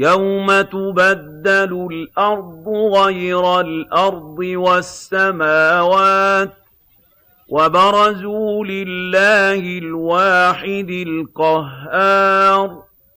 يَوْمَ تُبَدَّلُ الْأَرْضُ غَيْرَ الْأَرْضِ وَالسَّمَاوَاتُ ۖ وَبَرَزُوا لِلَّهِ الْوَاحِدِ الْقَهَّارِ